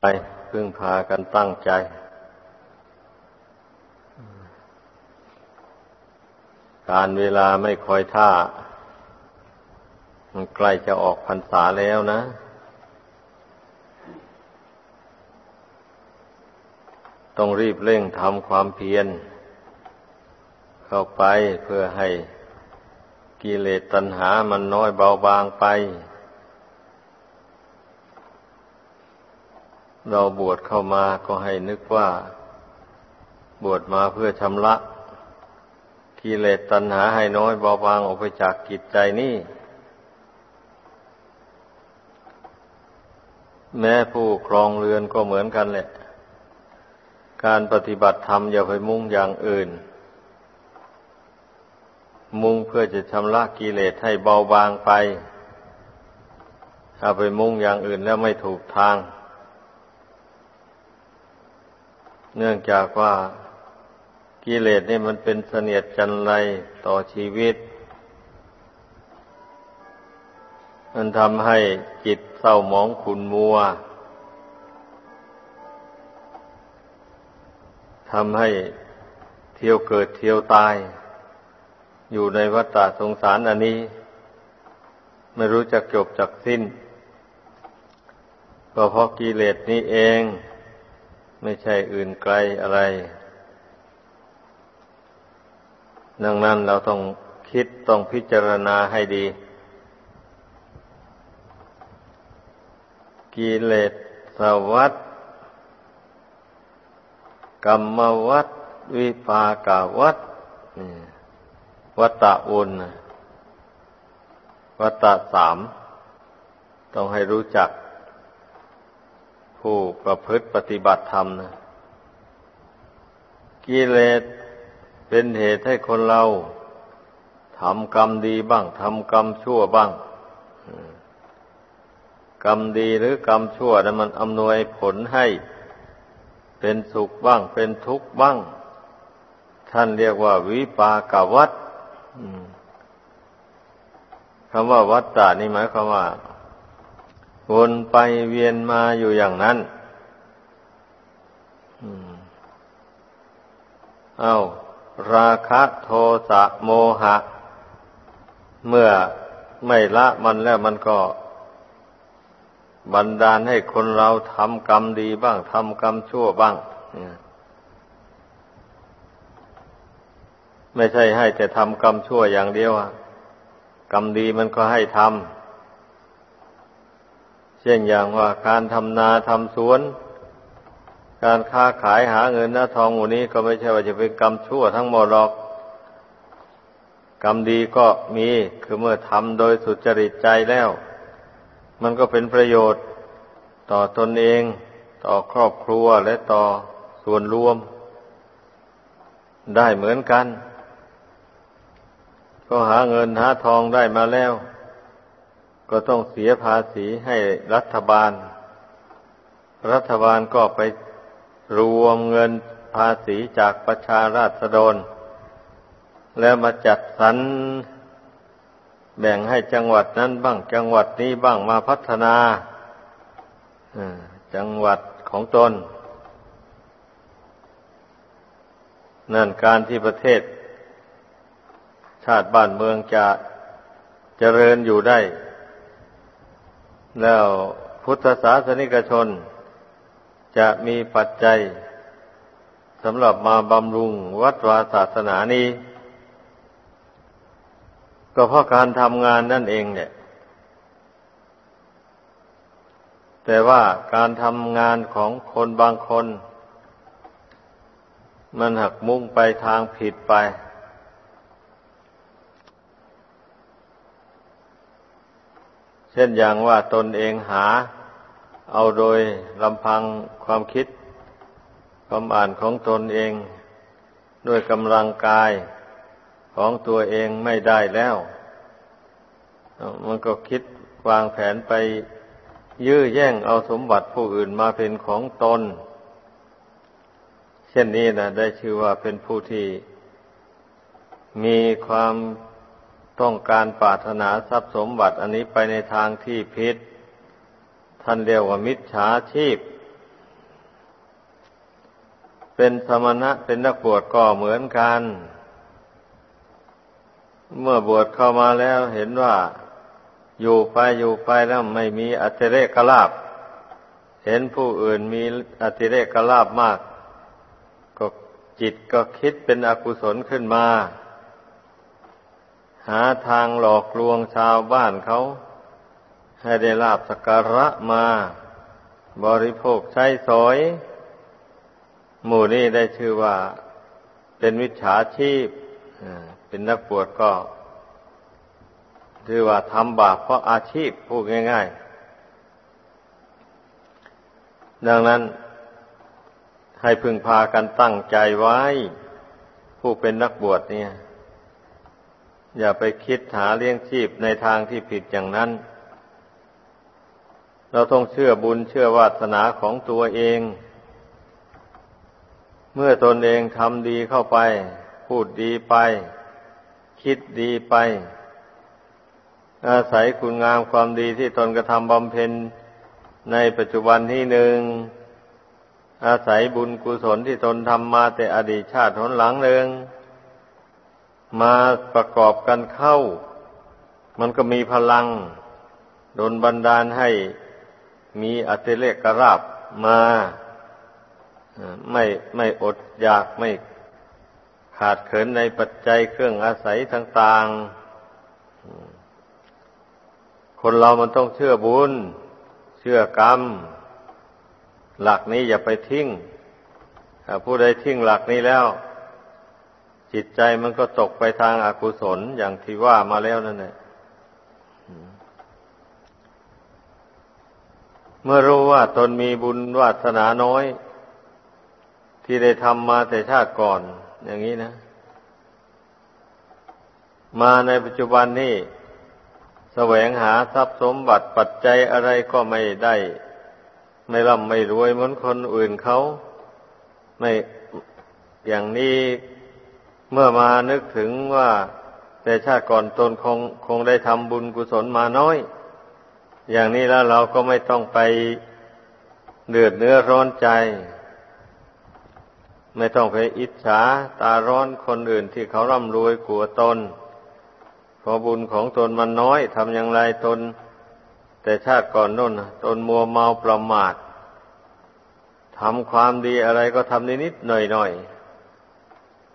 ไปพึ่งพากันตั้งใจ การเวลาไม่คอยท่า มันใกล้จะออกพรรษาแล้วนะ ต้องรีบเร่งทำความเพียร เข้าไปเพื่อให้กิเลสตัณหามันน้อยเบาบางไป เราบวชเข้ามาก็ให้นึกว่า บวชมาเพื่อชำระกิเลสตัณหาให้น้อยเบาบางออกไปจากจิตใจนี่ แม้ผู้ครองเรือนก็เหมือนกันแหละ การปฏิบัติธรรมอย่าไปมุ่งอย่างอื่น มุ่งเพื่อจะชำระกิเลสให้เบาบางไป ถ้าไปมุ่งอย่างอื่นแล้วไม่ถูกทาง เนื่องจากว่ากิเลสนี่มันเป็นเสนียดจันไรต่อชีวิต มันทำให้จิตเศร้าหมองขุนมัวทำให้เที่ยวเกิดเที่ยวตาย อยู่ในวัฏสงสารอันนี้ ไม่รู้จักจบจักสิ้น ก็เพราะกิเลสนี้เอง ไม่ใช่อื่นไกลอะไร ดังนั้นเราต้องคิดต้องพิจารณาให้ดี กิเลสสวัสดกรรมวัดวิปากาวัดวัตตะอุนวัตตะสาม ต้องให้รู้จัก ผู้ประพฤติปฏิบัติธรรมนะกิเลสเป็นเหตุให้คนเราทำกรรมดีบ้างทำกรรมชั่วบ้างกรรมดีหรือกรรมชั่วนั้นมันอำนวยผลให้ เป็นสุขบ้าง เป็นทุกข์บ้าง ท่านเรียกว่าวิปากวัฏคำว่าวัฏฏานี่หมายความว่า วนไปเวียนมาอยู่อย่างนั้นเอาราคะโทสะโมหะ เมื่อไม่ละมันแล้วมันก็ บันดาลให้คนเราทำกรรมดีบ้างทำกรรมชั่วบ้าง ไม่ใช่ให้แต่ทำกรรมชั่วอย่างเดียวกรรมดีมันก็ให้ทำ ช่นอย่างว่าการทำนาทำสวน การค้าขายหาเงินหน้าทองหมู่นี้ก็ไม่ใช่ว่าจะเป็นกรรมชั่วทั้งหมดหรอก กรรมดีก็มีคือเมื่อทำโดยสุจริตใจแล้ว มันก็เป็นประโยชน์ต่อตนเอง ต่อครอบครัวและต่อส่วนรวม ได้เหมือนกัน ก็หาเงินหาทองได้มาแล้ว ก็ต้องเสียภาษีให้รัฐบาล รัฐบาลก็ไปรวมเงินภาษีจากประชาราษฎร แล้วมาจัดสรรแบ่งให้จังหวัดนั้นบ้าง จังหวัดนี้บ้างมาพัฒนาจังหวัดของตน นั่นการที่ประเทศ ชาติบ้านเมืองจะเจริญอยู่ได้ แล้วพุทธศาสนิกชน จะมีปัจจัยสำหรับมาบำรุงวัดวาศาสนานี้ ก็เพราะการทำงานนั่นเองเนี่ย แต่ว่าการทำงานของคนบางคน มันหักมุ่งไปทางผิดไป ช่นอย่างว่าตนเองหา เอาโดยลำพังความคิดความอ่านของตนเอง ด้วยกำลังกายของตัวเองไม่ได้แล้ว มันก็คิดวางแผนไปยื้อแย่งเอาสมบัติผู้อื่นมาเป็นของตน เช่นนี้นะได้ชื่อว่าเป็นผู้ที่มีความ ต้องการปรารถนาทรัพย์สมบัติอันนี้ไปในทางที่ผิด ท่านเรียกว่ามิจฉาชีพ เป็นสมณะเป็นนักบวชก็เหมือนกัน เมื่อบวชเข้ามาแล้วเห็นว่า อยู่ไปอยู่ไปแล้วไม่มีอัติเรกลาบ เห็นผู้อื่นมีอัติเรกลาบมาก ก็จิตก็คิดเป็นอกุศลขึ้นมา หาทางหลอกลวงชาวบ้านเขา ให้ได้ลาบสักการะมา บริโภคใช้สอย หมู่นี้ได้ชื่อว่าเป็นวิชาชีพเป็นนักบวชก็ถือว่าทำบาปเพราะอาชีพพูดง่าย ๆ ดังนั้น ให้พึงพากันตั้งใจไว้ ผู้เป็นนักบวชเนี่ย อย่าไปคิดหาเลี้ยงชีพในทางที่ผิดอย่างนั้น เราต้องเชื่อบุญเชื่อวาสนาของตัวเอง เมื่อตนเองทำดีเข้าไป พูดดีไป คิดดีไป อาศัยคุณงามความดีที่ตนกระทำบำเพ็ญในปัจจุบันที่หนึ่ง อาศัยบุญกุศลที่ตนทำมาแต่อดีตชาติหนหลังหนึ่ง มาประกอบกันเข้า มันก็มีพลังดนบันดาลให้มีอัติเลกกราบมาไม่ไม่อดอยากไม่ขาดเขินในปัจจัยเครื่องอาศัยต่างๆ คนเรามันต้องเชื่อบุญ เชื่อกรรม หลักนี้อย่าไปทิ้ง ถ้าผู้ใดทิ้งหลักนี้แล้ว จิตใจมันก็ตกไปทางอากุศลอย่างที่ว่ามาแล้วนั่นแหละเมื่อรู้ว่าตนมีบุญวาสนาน้อย ที่ได้ทำมาแต่ชาติก่อน อย่างนี้นะ มาในปัจจุบันนี้แสวงหาทรัพย์สมบัติปัจจัยอะไรก็ไม่ได้ ไม่ร่ำไม่รวยเหมือนคนอื่นเขา ไม่อย่างนี้ เมื่อมานึกถึงว่าแต่ชาติก่อนตนคงคงได้ทำบุญกุศลมาน้อย อย่างนี้แล้วเราก็ไม่ต้องไปเดือดเนื้อร้อนใจ ไม่ต้องไปอิจฉาตาร้อนคนอื่นที่เขาร่ำรวยกลัวตนพอบุญของตนมันน้อยทำอย่างไรตน แต่ชาติก่อนน้นตนมัวเมาประมาททำความดีอะไรก็ทำนิดๆหน่อยๆ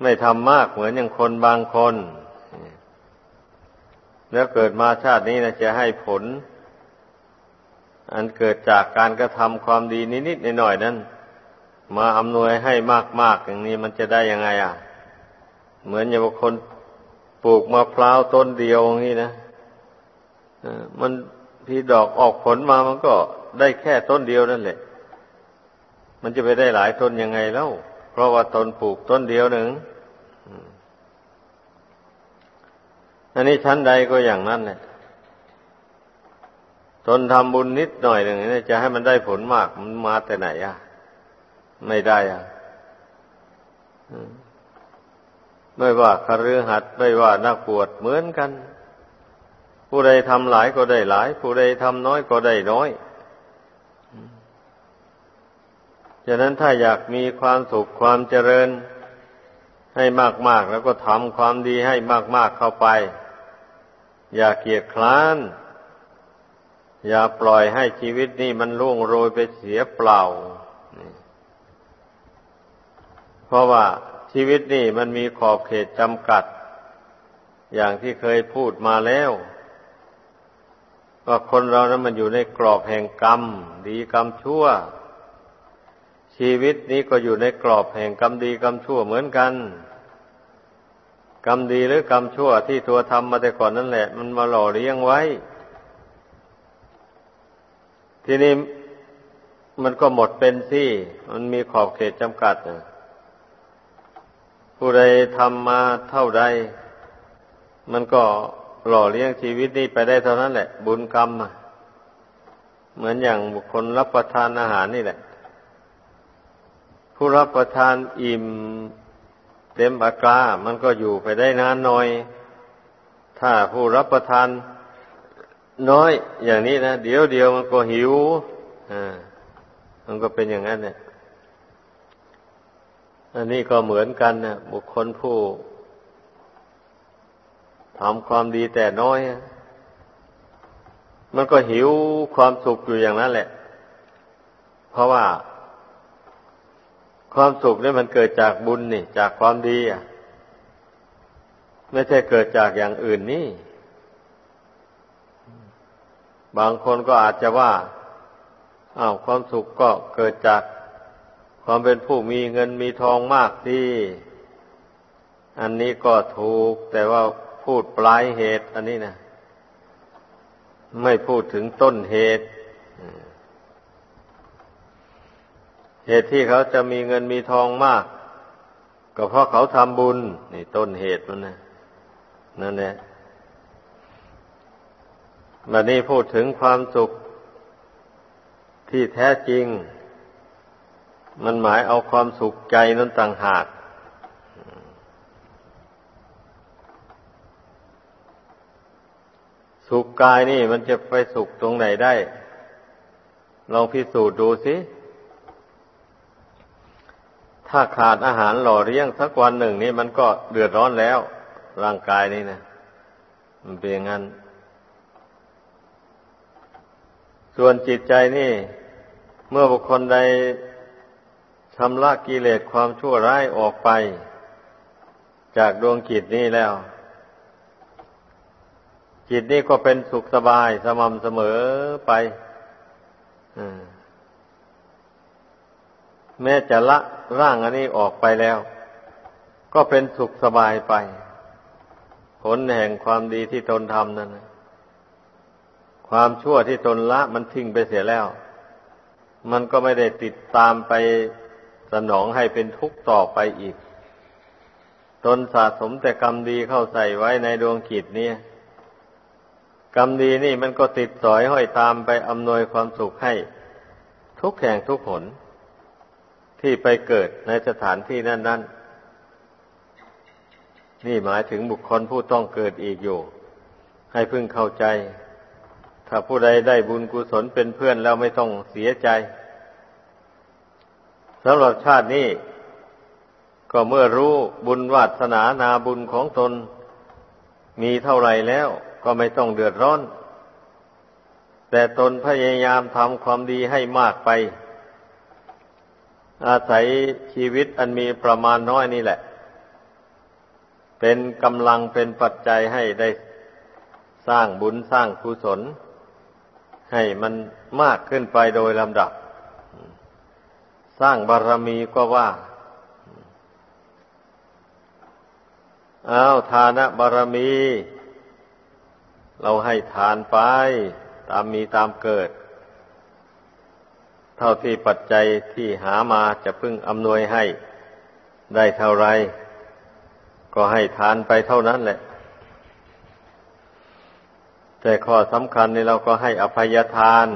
ไม่ทำมากเหมือนอย่างคนบางคน แล้วเกิดมาชาตินี้นะจะให้ผล อันเกิดจากการกระทำความดีนิดๆหน่อยๆนั้น มาอำนวยให้มากๆอย่างนี้มันจะได้ยังไง อะ เหมือนอย่างคนปลูกมะพร้าวต้นเดียวอย่างนี้นะมันที่ดอกออกผลมามันก็ได้แค่ต้นเดียวนั่นแหละ มันจะไปได้หลายต้นยังไงแล้ว เพราะว่าตนปลูกต้นเดียวหนึ่ง อันนี้ชั้นใดก็อย่างนั้นแหละตนทำบุญนิดหน่อยหนึ่งนี่จะให้มันได้ผลมากมันมาแต่ไหนอะ ไม่ได้อะไม่ว่าคฤหัสถ์ไม่ว่านักบวชเหมือนกัน ผู้ใดทำหลายก็ได้หลาย ผู้ใดทำน้อยก็ได้น้อยฉะนั้นถ้าอยากมีความสุขความเจริญ ให้มากๆแล้วก็ทำความดีให้มาก ๆเข้าไป อย่าเกียจคร้าน อย่าปล่อยให้ชีวิตนี้มันล่วงโรยไปเสียเปล่า เพราะว่าชีวิตนี่มันมีขอบเขตจำกัด อย่างที่เคยพูดมาแล้วว่าคนเรานั้นมันอยู่ในกรอบแห่งกรรม ดีกรรมชั่ว ชีวิตนี้ก็อยู่ในกรอบแห่งกรรมดีกรรมชั่วเหมือนกัน กรรมดีหรือกรรมชั่วที่ตัวทำมาแต่ก่อนนั่นแหละ มันมาหล่อเลี้ยงไว้ ทีนี้มันก็หมดเป็นที่ มันมีขอบเขตจำกัดนะผู้ใดทำมาเท่าใด มันก็หล่อเลี้ยงชีวิตนี้ไปได้เท่านั้นแหละ บุญกรรม เหมือนอย่างบุคคลรับประทานอาหารนี่แหละ ผู้รับประทานอิ่ม เต็มอัตรามันก็อยู่ไปได้นานหน่อย ถ้าผู้รับประทานน้อย อย่างนี้นะเดี๋ยวเดียวมันก็หิวอ่ามันก็เป็นอย่างนั้นเนี่ยอันนี้ก็เหมือนกันนะบุคคลผู้ทำความดีแต่น้อย มันก็หิวความสุขอยู่อย่างนั้นแหละ เพราะว่า ความสุขนี่มันเกิดจากบุญนี่ จากความดีอะ ไม่ใช่เกิดจากอย่างอื่นนี่ บางคนก็อาจจะว่าอ้าวความสุขก็เกิดจากความเป็นผู้มีเงินมีทองมากดีอันนี้ก็ถูก แต่ว่าพูดปลายเหตุ อันนี้นะไม่พูดถึงต้นเหตุ เหตุที่เขาจะมีเงินมีทองมาก ก็เพราะเขาทำบุญ นี่ต้นเหตุมันนะนั่นแหละบัดนี้พูดถึงความสุขที่แท้จริง มันหมายเอาความสุขใจนั้นต่างหาก สุขกายนี่มันจะไปสุขตรงไหนได้ ลองพิสูจน์ดูสิ ถ้าขาดอาหารหล่อเลี้ยงสักวันหนึ่งนี่มันก็เดือดร้อนแล้ว ร่างกายนี่นะมันเป็นอย่างนั้น ส่วนจิตใจนี่ เมื่อบุคคลใดชำระกิเลสความชั่วร้ายออกไป จากดวงจิตนี้แล้ว จิตนี้ก็เป็นสุขสบายสม่ำเสมอไปแม้จะละ ร่างอันนี้ออกไปแล้ว ก็เป็นสุขสบายไป ผลแห่งความดีที่ตนทำนั่นความชั่วที่ตนละมันทิ้งไปเสียแล้ว มันก็ไม่ได้ติดตามไปสนองให้เป็นทุกข์ต่อไปอีก ตนสะสมแต่กรรมดีเข้าใส่ไว้ในดวงขีดนี้กรรมดีนี่มันก็ติดสอยห้อยตามไปอำนวยความสุขให้ ทุกแห่งทุกหน ที่ไปเกิดในสถานที่นั้นๆนี่หมายถึงบุคคลผู้ต้องเกิดอีกอยู่ ให้พึ่งเข้าใจ ถ้าผู้ใดได้บุญกุศลเป็นเพื่อนแล้วไม่ต้องเสียใจสำหรับชาตินี้ ก็เมื่อรู้บุญวาสนานาบุญของตน มีเท่าไรแล้วก็ไม่ต้องเดือดร้อน แต่ตนพยายามทำความดีให้มากไป อาศัยชีวิตอันมีประมาณน้อยนี่แหละ เป็นกำลังเป็นปัจจัยให้ได้สร้างบุญสร้างกุศล ให้มันมากขึ้นไปโดยลำดับ สร้างบารรมีก็ว่าอ้าวทานะบารรมี เราให้ทานไป ตามมีตามเกิด เท่าที่ปัจจัยที่หามาจะพึ่งอำนวยให้ได้เท่าไร ก็ให้ทานไปเท่านั้นแหละ แต่ข้อสำคัญนี่เราก็ให้อภัยทาน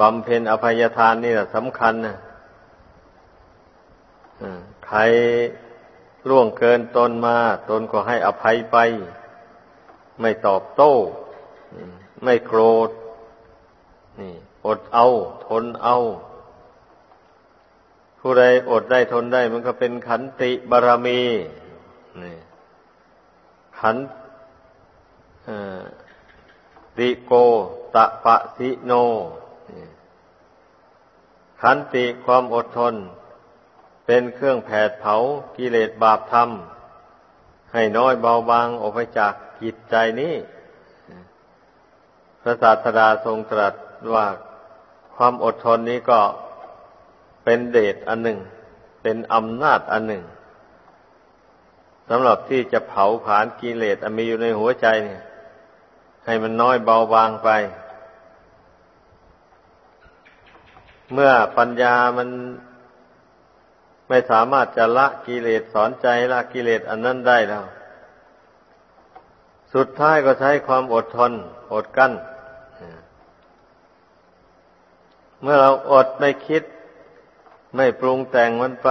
บำเพ็ญอภัยทานนี่แหละสำคัญนะใครล่วงเกินตนมา ตนก็ให้อภัยไป ไม่ตอบโต้ ไม่โกรธ นี่ อดเอา ทนเอา ผู้ใดอดได้ทนได้ มันก็เป็นขันติบารมีนี่ขันติโกตะปะสิโน ขันติความอดทน เป็นเครื่องแผดเผากิเลสบาปธรรม ให้น้อยเบาบางออกไปจากจิตใจนี้ พระศาสดาทรงตรัสว่า ความอดทนนี้ก็เป็นเดชอันหนึ่ง เป็นอำนาจอันหนึ่งสำหรับที่จะเผาผลาญกิเลสอันมีอยู่ในหัวใจเนี่ย ให้มันน้อยเบาบางไป เมื่อปัญญามันไม่สามารถจะละกิเลสสอนใจละกิเลสอันนั้นได้แล้ว สุดท้ายก็ใช้ความอดทน อดกั้น เมื่อเราอดไม่คิด ไม่ปรุงแต่งมันไป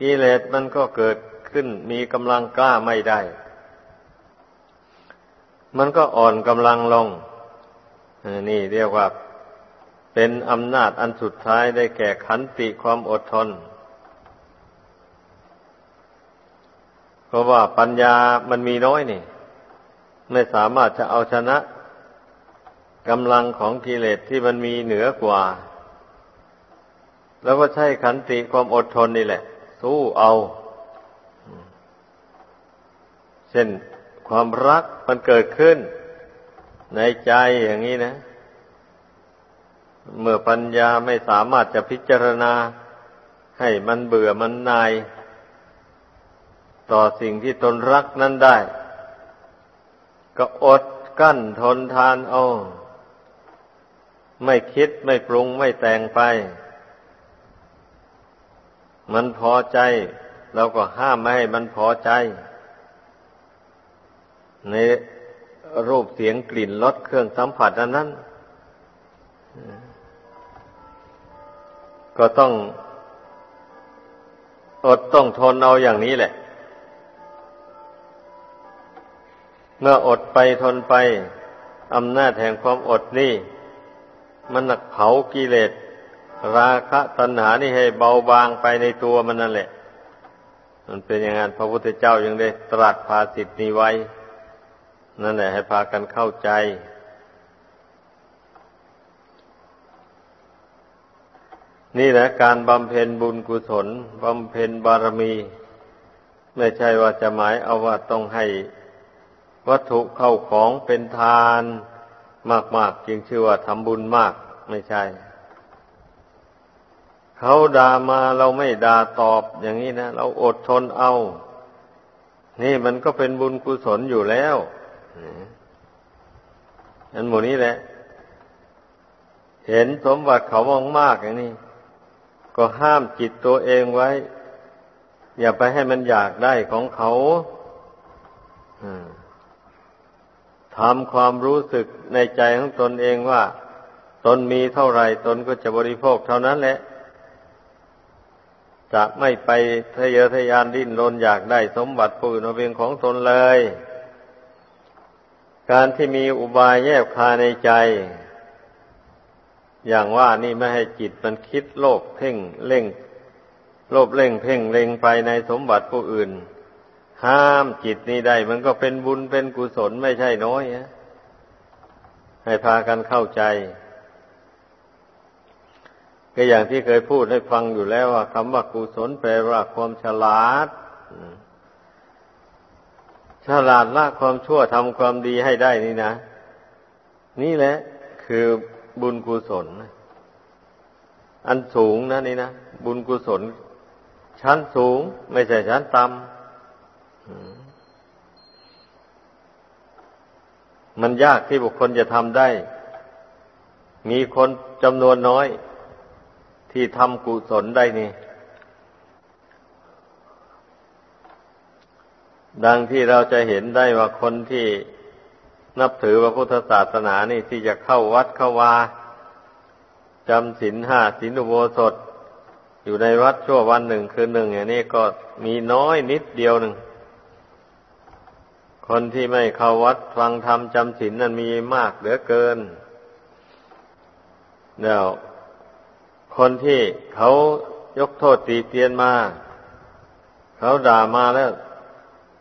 กิเลสมันก็เกิดขึ้น มีกำลังกล้าไม่ได้ มันก็อ่อนกำลังลงนี่เรียกว่าเป็นอำนาจอันสุดท้ายได้แก่ขันติความอดทน เพราะว่าปัญญามันมีน้อยนี่ ไม่สามารถจะเอาชนะ กำลังของกิเลสที่มันมีเหนือกว่า แล้วก็ใช้ขันติความอดทนนี่แหละ สู้เอา เช่นความรักมันเกิดขึ้น ในใจอย่างนี้นะ เมื่อปัญญาไม่สามารถจะพิจารณา ให้มันเบื่อมันนาย ต่อสิ่งที่ตนรักนั้นได้ ก็อดกั้นทนทานเอา ไม่คิดไม่ปรุงไม่แต่งไป มันพอใจ เราก็ห้ามไม่ให้มันพอใจ ในรูปเสียงกลิ่นรสเครื่องสัมผัสนั้นนั้น ก็ต้องอดต้องทนเอาอย่างนี้แหละ เมื่ออดไปทนไปอำนาจแห่งความอดนี่ มันหนักเผากิเลสราคะตัณหานี่ให้เบาบางไปในตัวมันนั่นแหละ มันเป็นอย่างนั้นพระพุทธเจ้ายังได้ตรัสภาสิทธินี้ไว้ นั่นแหละ ให้พากันเข้าใจ นี่แหละการบำเพ็ญบุญกุศลบำเพ็ญบารมี ไม่ใช่ว่าจะหมายเอาว่าต้องให้วัตถุเข้าของเป็นทาน มาก ๆ จึงชื่อว่าทำบุญมากไม่ใช่ เขาด่ามาเราไม่ด่าตอบอย่างนี้นะเราอดทนเอา นี่มันก็เป็นบุญกุศลอยู่แล้วอันหมดนี้แหละ เห็นสมบัติเขามองมากอย่างนี้ ก็ห้ามจิตตัวเองไว้ อย่าไปให้มันอยากได้ของเขา อืม ทำความรู้สึกในใจของตนเองว่า ตนมีเท่าไรตนก็จะบริโภคเท่านั้นแหละ จะไม่ไปทะเยอทะยานดิ้นรนอยากได้สมบัติผู้อื่นมาเป็นของตนเลย การที่มีอุบายแยบคาในใจ อย่างว่านี่ไม่ให้จิตมันคิดโลภเพ่งเล่ง โลภเล่งเพ่งเล็งไปในสมบัติผู้อื่น ห้ามจิตนี้ได้ มันก็เป็นบุญเป็นกุศลไม่ใช่น้อยนะให้พากันเข้าใจ ก็อย่างที่เคยพูดให้ฟังอยู่แล้วว่าคำว่ากุศลแปลว่าความฉลาด ฉลาดละความชั่วทำความดีให้ได้นี่นะ นี่แหละ คือบุญกุศล อันสูงนะนี่นะ บุญกุศล ชั้นสูง ไม่ใช่ชั้นต่ำ มันยากที่บุคคลจะทำได้ มีคนจำนวนน้อย ที่ทำกุศลได้นี่ ดังที่เราจะเห็นได้ว่าคนที่นับถือพระพุทธศาสนานี่ที่จะเข้าวัดเข้าวาจำศีลห้าศีลอุโบสถ อยู่ในวัดชั่ววันหนึ่งคืนหนึ่งอย่างนี้ก็มีน้อยนิดเดียวหนึ่ง คนที่ไม่เข้าวัดฟังธรรมจำศีลนั้นมีมากเหลือเกินเดี๋ยวคนที่เขายกโทษตีเตียนมา เขาด่ามาแล้ว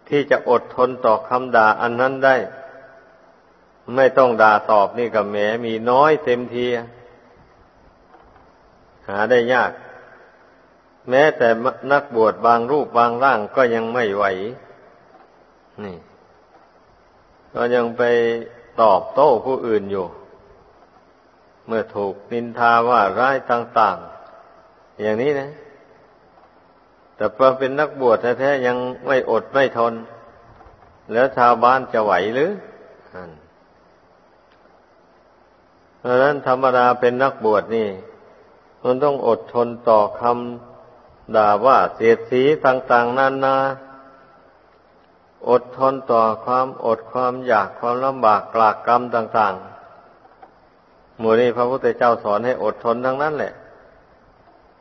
ที่จะอดทนต่อคำด่าอันนั้นได้ ไม่ต้องด่าตอบนี่กับแหมมีน้อยเต็มทีหาได้ยาก แม้แต่นักบวชบางรูปบางร่างก็ยังไม่ไหว นี่ ก็ยังไปตอบโต้ผู้อื่นอยู่ เมื่อถูกนินทาว่าร้ายต่างๆ อย่างนี้นะ แต่พอเป็นนักบวชแท้ๆยังไม่อดไม่ทน แล้วชาวบ้านจะไหวหรือเพราะนั้นธรรมดาเป็นนักบวชนี่ มันต้องอดทนต่อคำด่าว่าเสียดสีต่าง ๆนานานา อดทนต่อความอดความอยากความลำบากกลากกรรมต่างๆหมู่นี้พระพุทธเจ้าสอนให้อดทนทั้งนั้นแหละ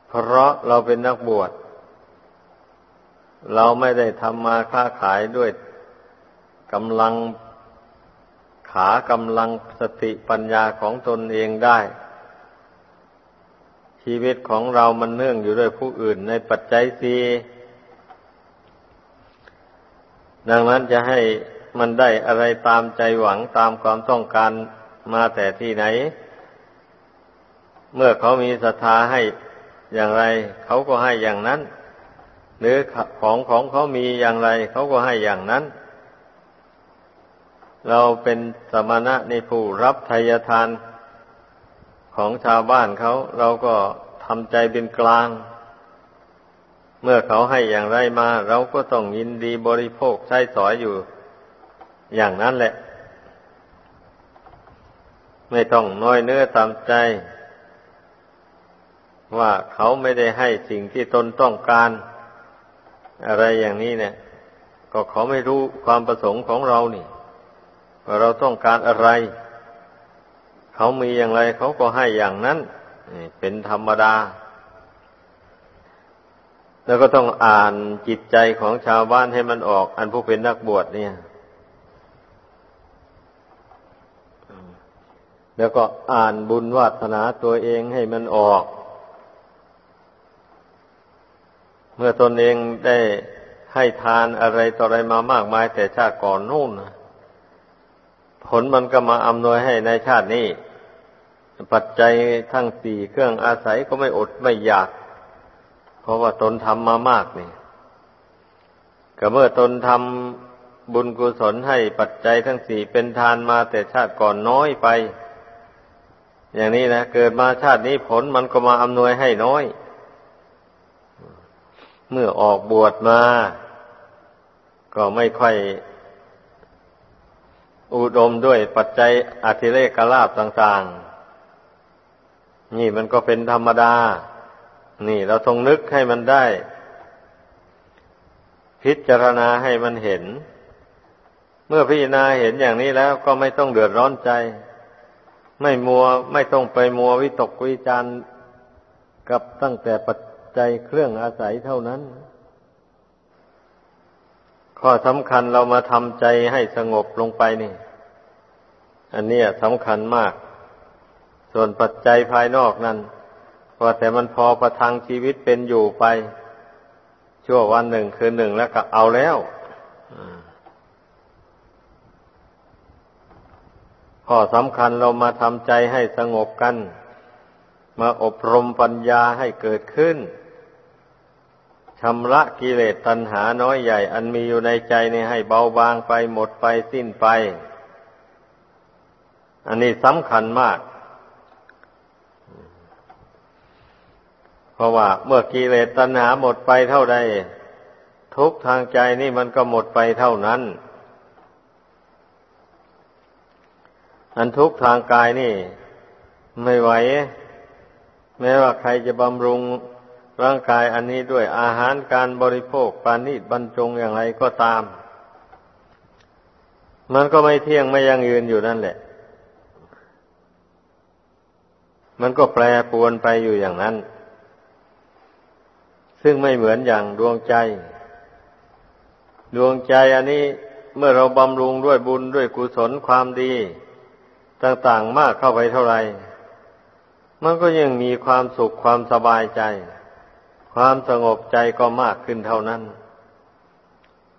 เพราะเราเป็นนักบวช เราไม่ได้ทำมาค้าขายด้วยกำลังขากำลังสติปัญญาของตนเองได้ ชีวิตของเรามันเนื่องอยู่ด้วยผู้อื่นในปัจจัยสี่ ดังนั้นจะให้มันได้อะไรตามใจหวังตามความต้องการมาแต่ที่ไหน เมื่อเขามีศรัทธาให้อย่างไร เขาก็ให้อย่างนั้น หรือของของเขามีอย่างไร เขาก็ให้อย่างนั้น เราเป็นสมณะในผู้รับทายทานของชาวบ้านเขา เราก็ทำใจเป็นกลาง เมื่อเขาให้อย่างไรมา เราก็ต้องยินดีบริโภคใช้สอยอยู่ อย่างนั้นแหละ ไม่ต้องน้อยเนื้อตามใจ ว่าเขาไม่ได้ให้สิ่งที่ตนต้องการ อะไรอย่างนี้เนี่ย ก็เขาไม่รู้ความประสงค์ของเรานี่ว่าเราต้องการอะไร เขามีอย่างไรเขาก็ให้อย่างนั้นเป็นธรรมดา แล้วก็ต้องอ่านจิตใจของชาวบ้านให้มันออก อันผู้เป็นนักบวชเนี่ย แล้วก็อ่านบุญวาสนาตัวเองให้มันออก เมื่อตนเองได้ให้ทานอะไรต่ออะไรมามากมายแต่ชาติก่อนนู่นผลมันก็มาอำนวยให้ในชาตินี้ ปัจจัยทั้งสี่เครื่องอาศัยก็ไม่อดไม่อยาก เพราะว่าตนทำมามากนี่ก็เมื่อตนทำบุญกุศลให้ปัจจัยทั้งสี่เป็นทานมาแต่ชาติก่อนน้อยไป อย่างนี้นะเกิดมาชาตินี้ผลมันก็มาอำนวยให้น้อย เมื่อออกบวชมา ก็ไม่ค่อยอุดมด้วยปัจจัยอธิเลกลาบต่าง ๆ นี่มันก็เป็นธรรมดา นี่เราต้องนึกให้มันได้ พิจารณาให้มันเห็น เมื่อพิจารณาเห็นอย่างนี้แล้วก็ไม่ต้องเดือดร้อนใจ ไม่มัวไม่ต้องไปมัววิตกวิจารกับตั้งแต่ปัจจัยเครื่องอาศัยเท่านั้น ข้อสำคัญเรามาทำใจให้สงบลงไปนี่ อันนี้สำคัญมาก ส่วนปัจจัยภายนอกนั้น พอแต่มันพอประทังชีวิตเป็นอยู่ไป ชั่ววันหนึ่งคืนหนึ่งแล้วก็เอาแล้วข้อสำคัญเรามาทำใจให้สงบกัน มาอบรมปัญญาให้เกิดขึ้นชำระกิเลสตัณหาน้อยใหญ่ อันมีอยู่ในใจนี่ให้เบาบางไปหมดไปสิ้นไป อันนี้สำคัญมาก เพ ราะว่าเมื่อกิเลสตัณหาหมดไปเท่าใด ทุกทางใจนี่มันก็หมดไปเท่านั้น อันทุกทางกายนี่ ไม่ไหว แม้ว่าใครจะบำรุงร่างกายอันนี้ด้วยอาหารการบริโภคปานิบรรจงอย่างไรก็ตาม มันก็ไม่เที่ยงไม่ยั่งยืนอยู่นั่นแหละ มันก็แปรปวนไปอยู่อย่างนั้น ซึ่งไม่เหมือนอย่างดวงใจ ดวงใจอันนี้เมื่อเราบำรุงด้วยบุญด้วยกุศลความดี ต่างๆมากเข้าไปเท่าไหร่ มันก็ยังมีความสุขความสบายใจ ความสงบใจก็มากขึ้นเท่านั้น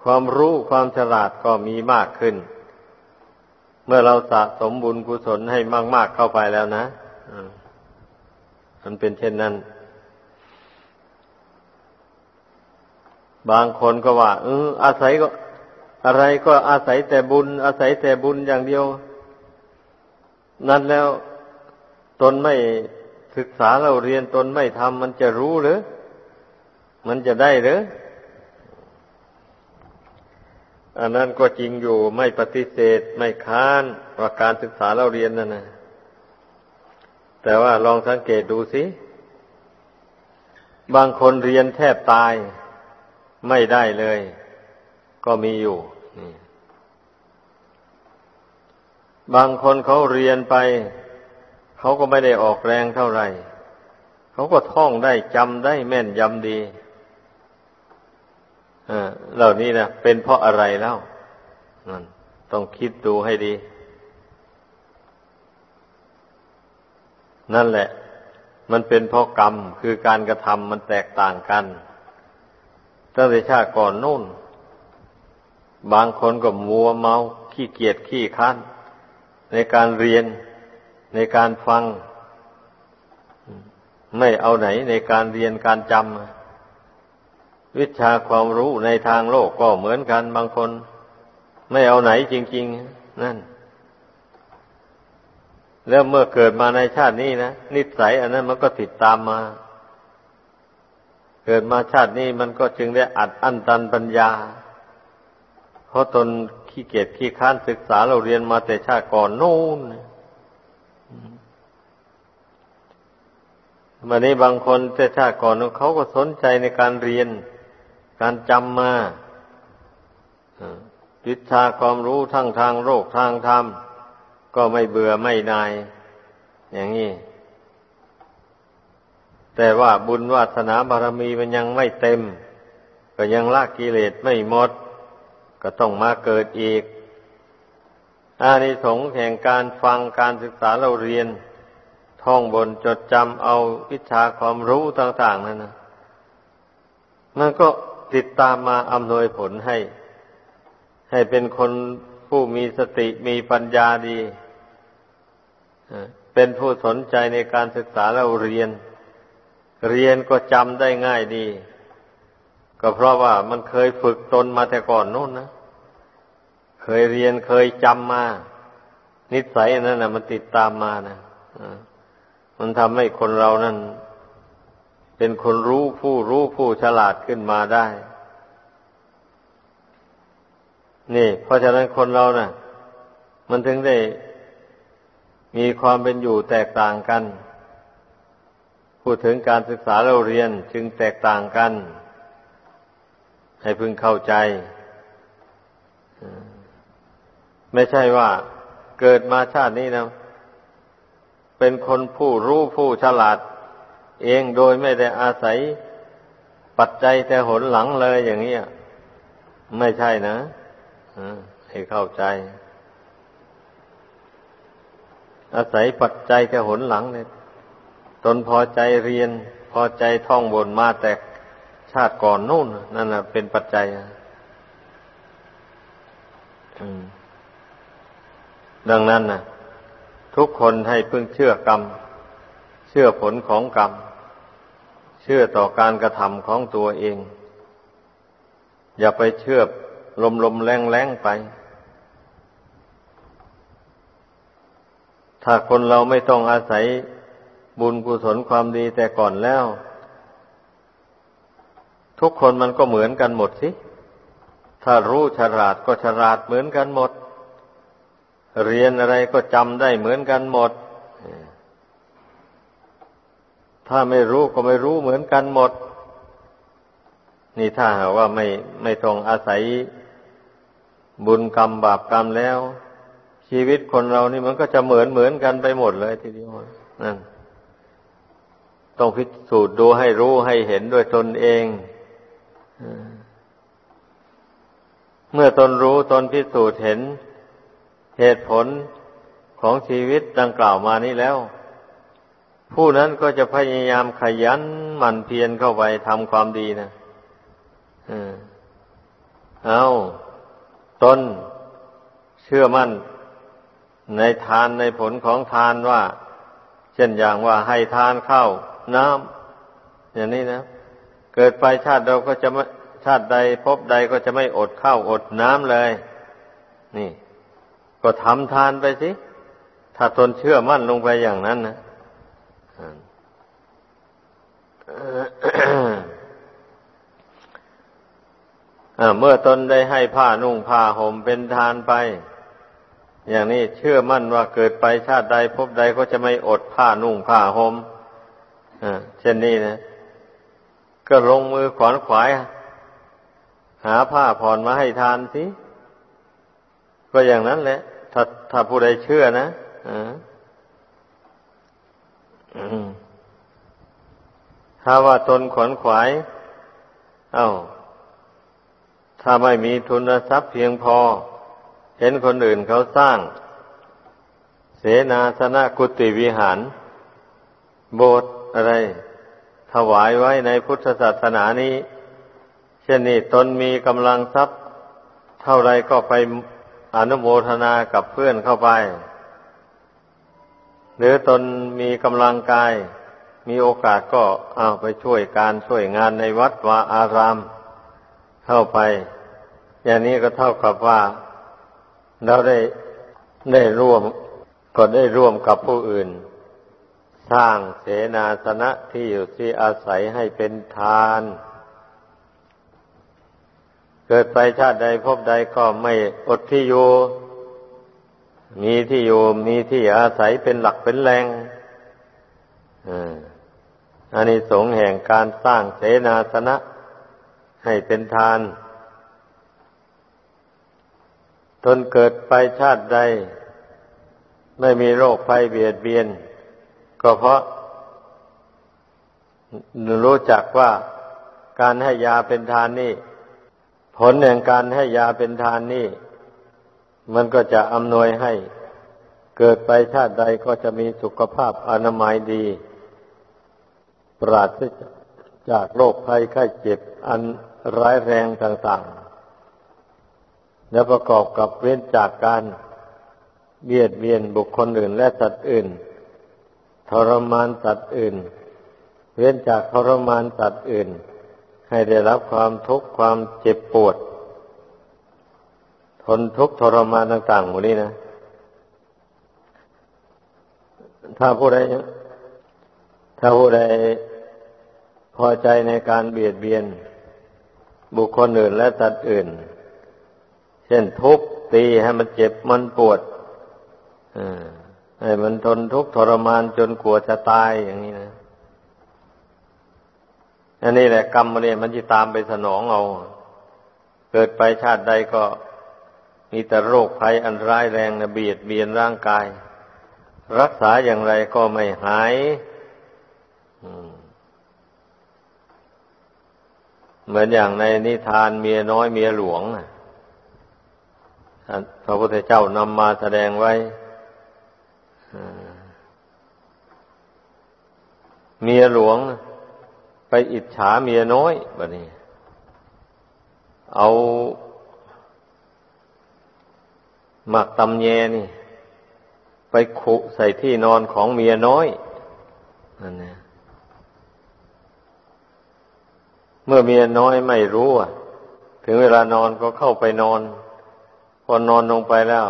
ความรู้ความฉลาดก็มีมากขึ้น เมื่อเราสะสมบุญกุศลให้มาก ๆเข้าไปแล้วนะมันเป็นเช่นนั้น บางคนก็ว่าเอออาศัยก็ อะไรก็อาศัยแต่บุญ อาศัยแต่บุญอย่างเดียว นั่นแล้วตนไม่ศึกษาเราเรียนตนไม่ทำมันจะรู้หรือ มันจะได้หรืออันนั้นก็จริงอยู่ไม่ปฏิเสธไม่ค้านว่าการศึกษาเราเรียนนั่นนะแต่ว่าลองสังเกตดูสิ บางคนเรียนแทบตาย ไม่ได้เลย ก็มีอยู่บางคนเขาเรียนไป เขาก็ไม่ได้ออกแรงเท่าไหร่ เขาก็ท่องได้จำได้แม่นยำดีเหล่านี้นะเป็นเพราะอะไรแล้วต้องคิดดูให้ดี นั่นแหละ มันเป็นเพราะกรรมคือการกระทำมันแตกต่างกัน ตั้งแต่ชาติก่อนนู่น บางคนก็มัวเมาขี้เกียจขี้ค้านในการเรียนในการฟัง ไม่เอาไหนในการเรียนการจำวิชาความรู้ในทางโลกก็เหมือนกันบางคน ไม่เอาไหนจริง ๆ นั่น แล้วเมื่อเกิดมาในชาตินี้นะนิสัยอันนั้นมันก็ติดตามมา เกิดมาชาตินี้มันก็จึงได้อัดอั้นตันปัญญา เพราะตนขี้เกียจขี้ค้านศึกษาเราเรียนมาแต่ชาติก่อนนู่นวันนี้บางคนแต่ชาติก่อนเขาก็สนใจในการเรียน การจำมาวิชาความรู้ทั้งทางโลกทางธรรมก็ไม่เบื่อไม่นาย อย่างนี้ แต่ว่าบุญวาสนาบารมีมันยังไม่เต็ม ก็ยังละกิเลสไม่หมด ก็ต้องมาเกิดอีกอานิสงส์แห่งการฟังการศึกษาเราเรียน ท่องบนจดจำเอาวิชาความรู้ต่าง ๆ นั่นนะมันก็ติดตามมาอำนวยผลให้ ให้เป็นคนผู้มีสติมีปัญญาดี เป็นผู้สนใจในการศึกษาแล้วเรียน เรียนก็จำได้ง่ายดี ก็เพราะว่ามันเคยฝึกตนมาแต่ก่อนนู้นนะ เคยเรียนเคยจำมา นิสัยนั้นนะมันติดตามมานะมันทำให้คนเรานั้นเป็นคนรู้ผู้รู้ผู้ฉลาดขึ้นมาได้ นี่ เพราะฉะนั้นคนเรานะ่ะ มันถึงได้มีความเป็นอยู่แตกต่างกัน พูดถึงการศึกษาเราเรียนจึงแตกต่างกัน ให้พึงเข้าใจ ไม่ใช่ว่าเกิดมาชาตินี้นะ เป็นคนผู้รู้ผู้ฉลาด เองโดยไม่ได้อาศัยปัจจัยแต่หนหลังเลยอย่างนี้ไม่ใช่นะให้เข้าใจ อาศัยปัจจัยแต่หนหลังเนี่ย ตนพอใจเรียน พอใจท่องบนมาแต่ชาติก่อนนู่นนั่นนะเป็นปัจจัยดังนั้นนะทุกคนให้พึ่งเชื่อกรรม เชื่อผลของกรรม เชื่อต่อการกระทำของตัวเอง อย่าไปเชื่อลมลมแรงแรงไป ถ้าคนเราไม่ต้องอาศัย บุญกุศลความดีแต่ก่อนแล้ว ทุกคนมันก็เหมือนกันหมดสิ ถ้ารู้ฉลาดก็ฉลาดเหมือนกันหมด เรียนอะไรก็จำได้เหมือนกันหมด ถ้าไม่รู้ก็ไม่รู้เหมือนกันหมด นี่ถ้าหาว่าไม่ไม่ต้องอาศัยบุญกรรมบาปกรรมแล้ว ชีวิตคนเรานี่มันก็จะเหมือนเหมือนกันไปหมดเลยทีเดียวนั่น ต้องพิสูจน์ดูให้รู้ให้เห็นด้วยตนเองเมื่อตนรู้ตนพิสูจน์เห็นเหตุผลของชีวิตดังกล่าวมานี้แล้ว ผู้นั้นก็จะพยายามขยันหมั่นเพียรเข้าไปทำความดีนะเอาตนเชื่อมั่นในทานในผลของทานว่า เช่นอย่างว่าให้ทานเข้า น้ำอย่างนี้นะ เกิดไปชาติเราก็จะไม่ชาติใดพบใดก็จะไม่อดข้าวอดน้ำเลย นี่ ก็ทำทานไปสิ ถ้าตนเชื่อมั่นลงไปอย่างนั้นนะเมื่อตนได้ให้ผ้านุ่งผ้าห่มเป็นทานไป อย่างนี้เชื่อมั่นว่าเกิดไปชาติใดพบใดก็จะไม่อดผ้านุ่งผ้าห่ม เช่นนี้นะ ก็ลงมือขวนขวาย หาผ้าผ่อนมาให้ทานสิ ก็อย่างนั้นแหละ ถ้าถ้าผู้ใดเชื่อนะถ้าว่าตนขวนขวาย เอา้า ถ้าไม่มีทุนทรัพย์เพียงพอ เห็นคนอื่นเขาสร้าง เสนาสนะกุฏิวิหาร โบสถ์ อะไร ถวายไว้ในพุทธศาสนานี้ เช่นนี้ตนมีกำลังทรัพย์ เท่าไรก็ไปอนุโมทนากับเพื่อนเข้าไป หรือตนมีกำลังกาย มีโอกาสก็เอาไปช่วยการช่วยงานในวัดวาอาราม เข้าไป อย่างนี้ก็เท่ากับว่า เราได้ได้ร่วมก็ได้ร่วมกับผู้อื่น สร้างเสนาสนะที่อยู่ที่อาศัยให้เป็นทาน เกิดไปชาติใดพบใดก็ไม่อดที่อยู่ มีที่อยู่มีที่อาศัยเป็นหลักเป็นแรงอันนี้สงแห่งการสร้างเสนาสนะให้เป็นทาน ทนเกิดไปชาติใด ไม่มีโรคภัยเบียดเบียน ก็เพราะรู้จักว่าการให้ยาเป็นทานนี่ ผลแห่งการให้ยาเป็นทานนี่ มันก็จะอำนวยให้ เกิดไปชาติใดก็จะมีสุขภาพอนามัยดี ปราศจากโรคภัยไข้เจ็บอันร้ายแรงต่างๆ และประกอบกับเว้นจากการเบียดเบียนบุคคลอื่นและสัตว์อื่น รมานสัตว์อื่น เว้นจากทรมานสัตว์อื่น ให้ได้รับความทุกข์ความเจ็บปวด ทนทุกข์ทรมานต่างๆหมดนี้นะ ถ้าผู้ใดถ้าผู้ใดพอใจในการเบียดเบียน บุคคลอื่นและสัตว์อื่น เช่นทุบตีให้มันเจ็บมันปวด ให้มันทนทุกข์ทรมานจนกลัวจะตายอย่างนี้นะอันนี้แหละกรรมเนี่ยมันจะตามไปสนองเอา เกิดไปชาติใดก็มีแต่โรคภัยอันร้ายแรงนะเบียดเบียนร่างกาย รักษาอย่างไรก็ไม่หายเหมือนอย่างในนิทานเมียน้อยเมียหลวงพระพุทธเจ้านำมาแสดงไว้ เมียหลวง ไปอิจฉาเมียน้อยแบบนี้ เอาหมักตำแยนี่ ไปขุใส่ที่นอนของเมียน้อยนั่นนะเมื่อเมียน้อยไม่รู้อะถึงเวลานอนก็เข้าไปนอน พอนอนลงไปแล้ว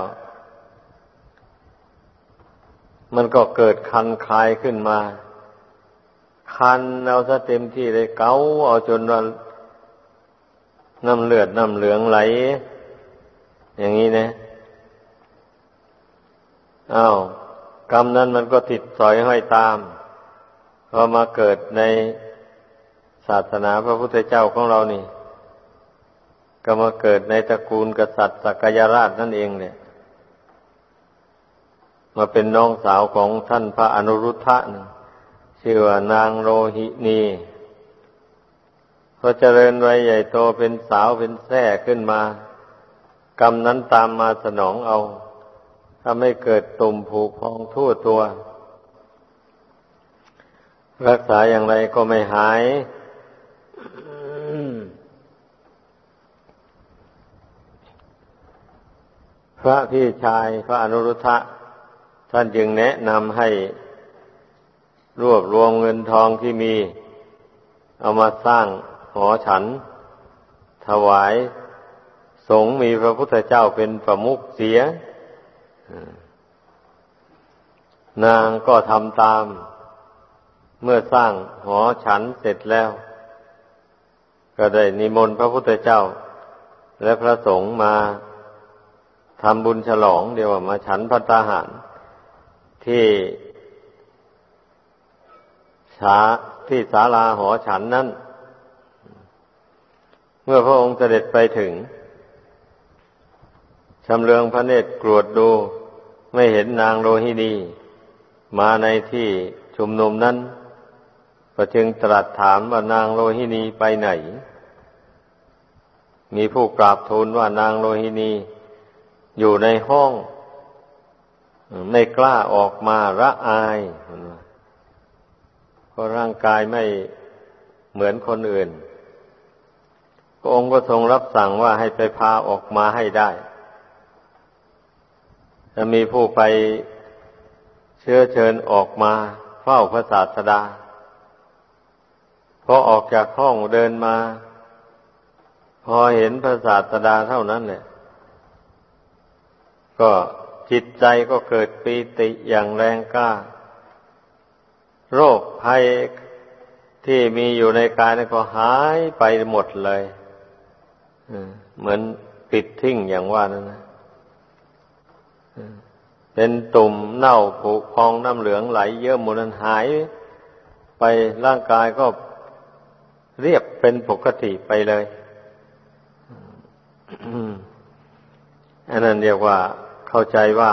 มันก็เกิดคันคลายขึ้นมา คันเอาซะเต็มที่เลยเกาเอาจนว่าน้ำเลือดน้ำเหลืองไหล อย่างนี้นะอา้าวกรรมนั้นมันก็ติดสอยห้อยตามพอมาเกิดในศาสนาพระพุทธเจ้าของเรานี่ ก็มาเกิดในตระกูลกษัตริย์สักยราชนั่นเองเนี่ย มาเป็นน้องสาวของท่านพระอนุรุทธะนะชื่อว่านางโรหินีพอเจริญวัยใหญ่โตเป็นสาวเป็นแท่ขึ้นมากรรมนั้นตามมาสนองเอาทำให้เกิดตุ่มผูกพองทั่วตัว รักษาอย่างไรก็ไม่หายพระพี่ชายพระอนุรุทธะ ท่านจึงแนะนำให้รวบรวมเงินทองที่มี เอามาสร้างหอฉัน ถวายสงมีพระพุทธเจ้าเป็นประมุขเสีย นางก็ทำตาม เมื่อสร้างหอฉันเสร็จแล้ว ก็ได้นิมนต์พระพุทธเจ้า และพระสงฆ์มาทำบุญฉลองเดียวมาฉันพัตตาหาร ที่สาที่ศาลาหอฉันนั้น เมื่อพระองค์เสด็จไปถึงชำเลืองพระเนตรกรวดดู ไม่เห็นนางโรฮินีมาในที่ชุมนุมนั้นก็จึงตรัสถามว่านางโรฮินีไปไหน มีผู้กราบทูลว่านางโรฮินีอยู่ในห้อง ไม่กล้าออกมาระอายเพราะร่างกายไม่เหมือนคนอื่นพระองค์ก็ทรงรับสั่งว่าให้ไปพาออกมาให้ได้จะมีผู้ไปเชื้อเชิญออกมาเฝ้าพระศาสดาพอออกจากห้องเดินมา พอเห็นพระศาสดาเท่านั้นแหละก็ จิตใจก็เกิดปีติอย่างแรงกล้า โรคภัยที่มีอยู่ในกายนั้นก็หายไปหมดเลยเหมือนปิดทิ้งอย่างว่านั่นนะเป็นตุ่มเน่าผุพองน้ำเหลืองไหล เยอะหมดนั้นหาย ไปร่างกายก็เรียบเป็นปกติไปเลยอันนั้นเรียกว่า เข้าใจว่า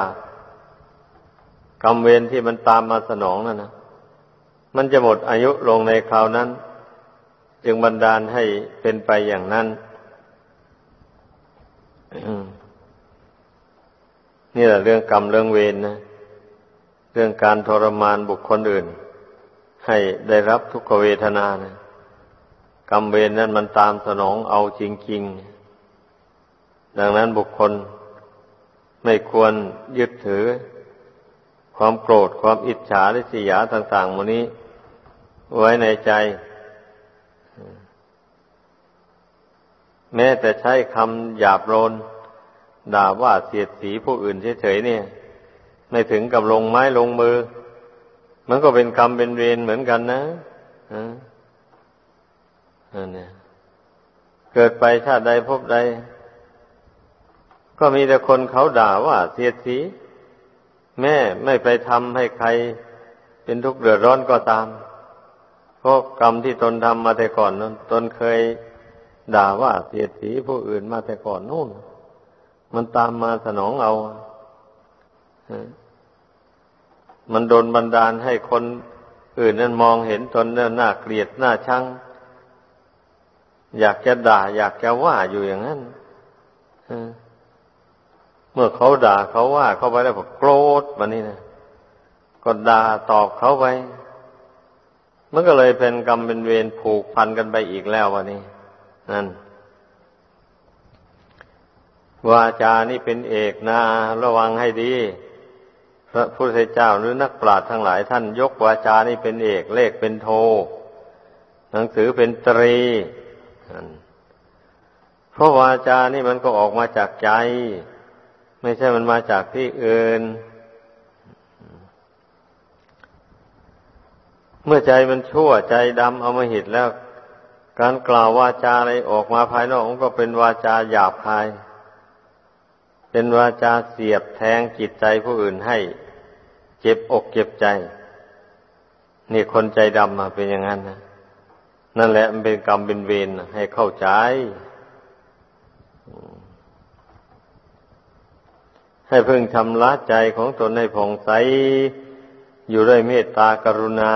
กรรมเวรที่มันตามมาสนองนั่นนะมันจะหมดอายุลงในคราวนั้น จึงบันดาลให้เป็นไปอย่างนั้นนี่แหละเรื่องกรรมเรื่องเวรนะเรื่องการทรมานบุคคลอื่น ให้ได้รับทุกขเวทนานะกรรมเวรนั้นมันตามสนองเอาจริงๆ ดังนั้นบุคคล ไม่ควรยึดถือ ความโกรธความอิจฉาริษยาต่างๆมดนี้ ไว้ในใจ แม้แต่ใช้คำหยาบโลนด่าว่าเสียดสีผู้อื่นเฉยๆเนี่ย ไม่ถึงกับลงไม้ลงมือ มันก็เป็นกรรมเป็นเวรเหมือนกันนะอันนี้เกิดไปชาติใดพบใด ก็มีแต่คนเขาด่าว่าเสียดสีแม่ไม่ไปทำให้ใคร เป็นทุกข์เดือดร้อนก็ตามเพราะกรรมที่ตนทำมาแต่ก่อนนั้นตนเคยด่าว่าเสียดสีผู้อื่นมาแต่ก่อนนู่น มันตามมาสนองเอามันโดนบันดาลให้คนอื่นนั้นมองเห็นตนน่าเกลียดน่าชัง อยากจะด่า อยากจะว่าอยู่อย่างนั้นเมื่อเขาด่าเขาว่าเขาไปแล้วก็โกรธมันนี่นะก็ด่าตอบเขาไป มันก็เลยเป็นกรรมเป็นเวรผูกพันกันไปอีกแล้ววันนี้นั่นวาจานี่เป็นเอกนะระวังให้ดี พระพุทธเจ้าหรือนักปราชญ์ทั้งหลายท่านยกวาจานี่เป็นเอกเลขเป็นโท หนังสือเป็นตรีเพราะวาจานี่มันก็ออกมาจากใจ ไม่ใช่มันมาจากที่อื่น เมื่อใจมันชั่วใจดำเอามาหิดแล้ว การกล่าววาจาอะไรออกมาภายนอกก็เป็นวาจาหยาบคาย เป็นวาจาเสียบแทงจิตใจผู้อื่นให้ เจ็บอกเจ็บใจ นี่คนใจดำมาเป็นอย่างนั้นนะนั่นแหละมันเป็นกรรมเป็นเวรให้เข้าใจ ให้พึงชำระใจของตนให้ผ่องใส อยู่ด้วยเมตตากรุณา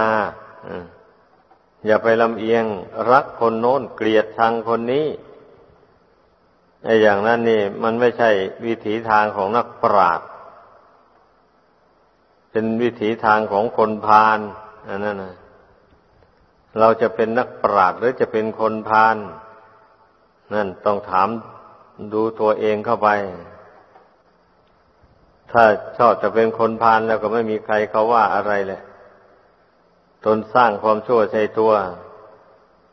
อย่าไปลำเอียงรักคนโน้นเกลียดชังคนนี้ไอ้อย่างนั้นนี่ มันไม่ใช่วิถีทางของนักปราชญ์เป็นวิถีทางของคนพาลอันนั้นนะเราจะเป็นนักปราชญ์หรือจะเป็นคนพาลนั่นต้องถามดูตัวเองเข้าไป ถ้าชอบจะเป็นคนพาลแล้วก็ไม่มีใครเขาว่าอะไรแหละ ตนสร้างความชั่วใส่ตัว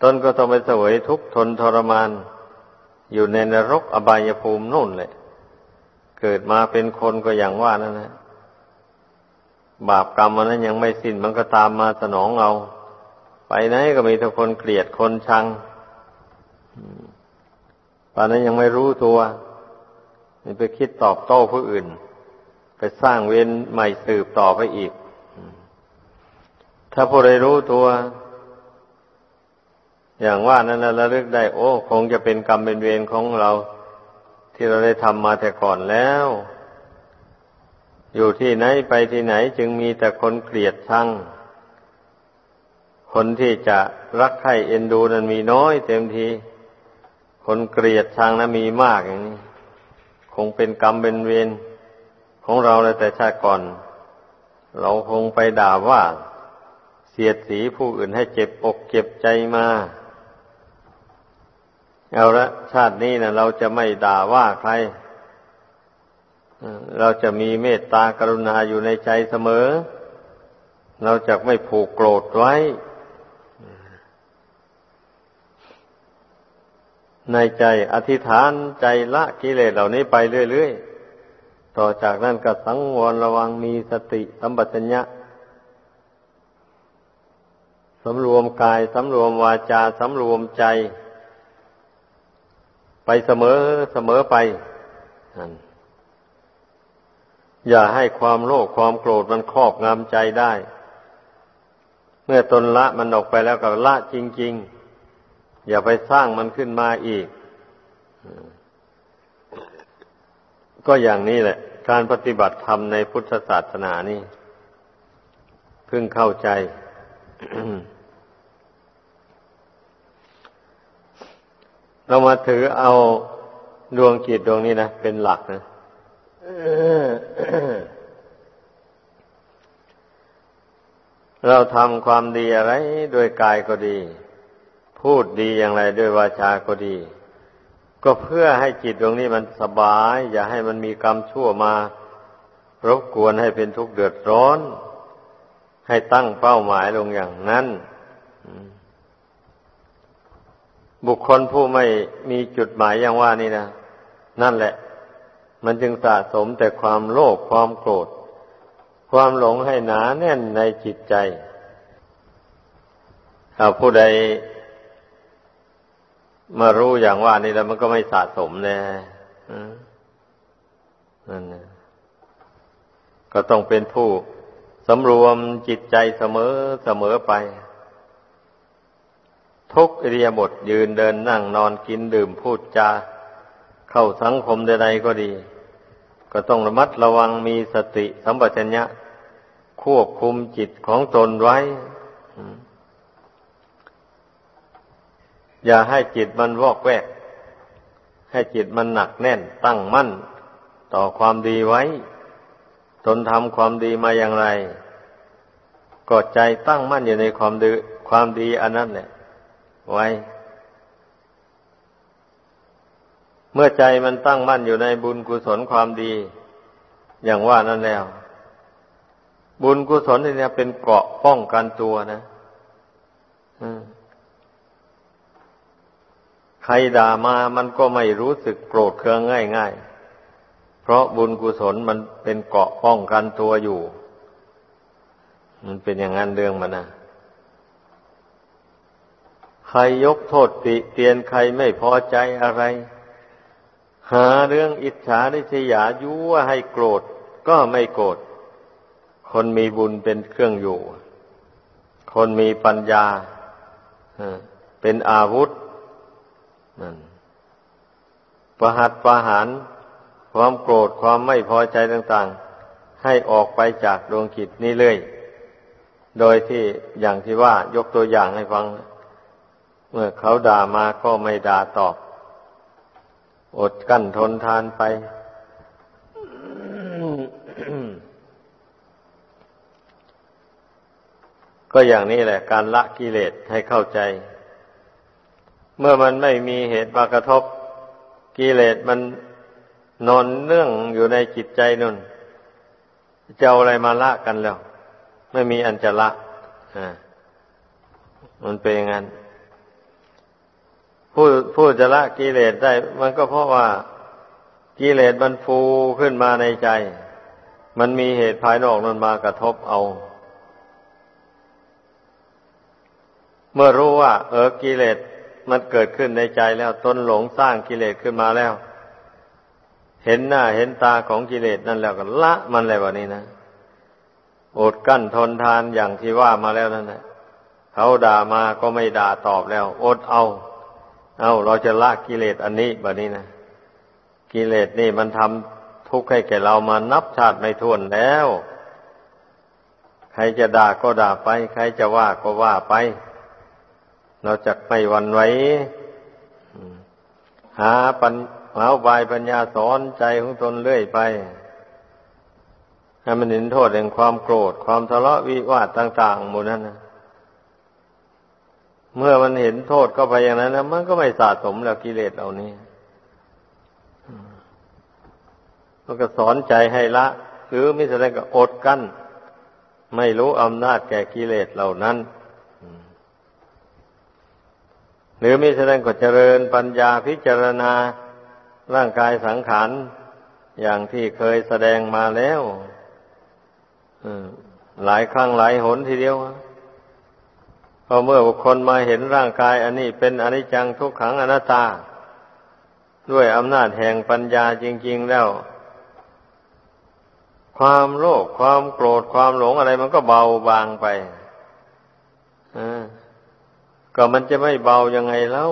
ตนก็ต้องไปเสวยทุกข์ทนทรมาน อยู่ในนรกอบายภูมินู่นเลยเกิดมาเป็นคนก็อย่างว่านั่นนะบาปกรรมมันนั้นยังไม่สิ้นมันก็ตามมาสนองเอา ไปไหนก็มีทุกคนเกลียดคนชังตอนนั้นยังไม่รู้ตัวนี่ไปคิดตอบโต้ผู้อื่น ไปสร้างเวรใหม่สืบต่อไปอีก ถ้าผู้ใดรู้ตัว อย่างว่านั้นระลึกได้ โอ้ คงจะเป็นกรรมเป็นเวรของเรา ที่เราได้ทำมาแต่ก่อนแล้ว อยู่ที่ไหนไปที่ไหนจึงมีแต่คนเกลียดชังคนที่จะรักใคร่เอ็นดูนั้นมีน้อยเต็มที คนเกลียดชังนั้นมีมากอย่างนี้ คงเป็นกรรมเป็นเวร ของเราเลยแต่ชาติก่อน เราคงไปด่าว่า เสียดสีผู้อื่นให้เจ็บอกเจ็บใจมา เอาละชาตินี้นะเราจะไม่ด่าว่าใคร เราจะมีเมตตากรุณาอยู่ในใจเสมอ เราจะไม่ผูกโกรธไว้ ในใจอธิษฐานใจละกิเลสเหล่านี้ไปเรื่อยๆ ต่อจากนั้นก็สังวรระวังมีสติสัมปชัญญะสำรวมกายสำรวมวาจาสำรวมใจ ไปเสมอเสมอไป อย่าให้ความโลภความโกรธมันครอบงำใจได้ เมื่อตนละมันออกไปแล้วก็ละจริง ๆ อย่าไปสร้างมันขึ้นมาอีก ก็อย่างนี้แหละ การปฏิบัติธรรมในพุทธศาสนานี่เพิ่งเข้าใจ เรามาถือเอาดวงจิตดวงนี้นะ เป็นหลักนะเราทำความดีอะไรด้วยกายก็ดี พูดดีอย่างไรด้วยวาจาก็ดี ก็เพื่อให้จิตดวงนี้มันสบาย อย่าให้มันมีกรรมชั่วมารบกวนให้เป็นทุกข์เดือดร้อน ให้ตั้งเป้าหมายลงอย่างนั้น บุคคลผู้ไม่มีจุดหมายอย่างว่านี่นะนั่นแหละ มันจึงสะสมแต่ความโลภความโกรธ ความหลงให้หนาแน่นในจิตใจถ้าผู้ใด มารู้อย่างว่านี่แล้วมันก็ไม่สะสมแน่นั่นนะก็ต้องเป็นผู้สำรวมจิตใจเสมอเสมอไป ทุกอิริยาบถยืนเดินนั่งนอนกินดื่มพูดจา เข้าสังคมใดๆก็ดี ก็ต้องระมัดระวังมีสติสัมปชัญญะ ควบคุมจิตของตนไว้ อย่าให้จิตมันวอกแวก ให้จิตมันหนักแน่นตั้งมั่น ต่อความดีไว้ ตนทำความดีมาอย่างไร ก็ใจตั้งมั่นอยู่ในความดีความดีอันนั้นแหละไว้ เมื่อใจมันตั้งมั่นอยู่ในบุญกุศลความดี อย่างว่านั่นแล้ว บุญกุศลนี่เป็นเกราะป้องกันตัวนะ อืม ใครด่ามามันก็ไม่รู้สึกโกรธเคืองง่ายๆ เพราะบุญกุศลมันเป็นเกาะป้องกันตัวอยู่ มันเป็นอย่างนั้นเรื่องมันนะใครยกโทษติเตียนใครไม่พอใจอะไร หาเรื่องอิจฉาริษยายั่วให้โกรธก็ไม่โกรธ คนมีบุญเป็นเครื่องอยู่ คนมีปัญญาเป็นอาวุธ นั่นประหัตประหารความโกรธความไม่พอใจต่าง ๆ ให้ออกไปจากดวงจิตนี้เลย โดยที่อย่างที่ว่ายกตัวอย่างให้ฟัง เมื่อเขาด่ามาก็ไม่ด่าตอบ อดกั้นทนทานไป ก็อย่างนี้แหละ การละกิเลสให้เข้าใจ เมื่อมันไม่มีเหตุมากระทบกิเลสมันนอนเนื่องอยู่ในจิตใจนั่นจะเอาอะไรมาละกันแล้ว ไม่มีอันจะละอ่ามันเป็นอย่างนั้นผู้ผู้จะละกิเลสได้ มันก็เพราะว่ากิเลสมันฟูขึ้นมาในใจ มันมีเหตุภายนอกนั้นมากระทบเอา เมื่อรู้ว่า เออกิเลส มันเกิดขึ้นในใจแล้วตนหลงสร้างกิเลสขึ้นมาแล้ว เห็นหน้าเห็นตาของกิเลสนั่นแล้วก็ละมันเลยวันนี้นะอดกั้นทนทานอย่างที่ว่ามาแล้วนั่นแหละเขาด่ามาก็ไม่ด่าตอบแล้ว อดเอา เอาเราจะละกิเลสอันนี้แบบนี้นะกิเลสนี่มันทำทุกข์ให้แก่เรามานับชาติไม่ท้วนแล้ว ใครจะด่าก็ด่าไป ใครจะว่าก็ว่าไป เราจะไม่วันไว้หาปัญหาบายปัญญาสอนใจของตนเรื่อยไปให้มันเห็นโทษแห่งความโกรธ ความทะเลาะวิวาทต่าง ๆ หมดนั้นนะเมื่อมันเห็นโทษก็ไปอย่างนั้นแล้วมันก็ไม่สะสมแล้วกิเลสเหล่านี้มันก็สอนใจให้ละ หรือมิฉะนั้นก็อดกั้น ไม่รู้อำนาจแก่กิเลสเหล่านั้น หรือมิฉะนั้นก็เจริญปัญญาพิจารณาร่างกายสังขารอย่างที่เคยแสดงมาแล้วหลายครั้งหลายหนทีเดียวพอเมื่อบุคคลมาเห็นร่างกาย อันนี้เป็นอนิจจังทุกขังอนัตตา ด้วยอำนาจแห่งปัญญาจริง ๆแล้ว ความโลภความโกรธความหลงอะไรมันก็เบาบางไป ก็มันจะไม่เบายังไงเล่า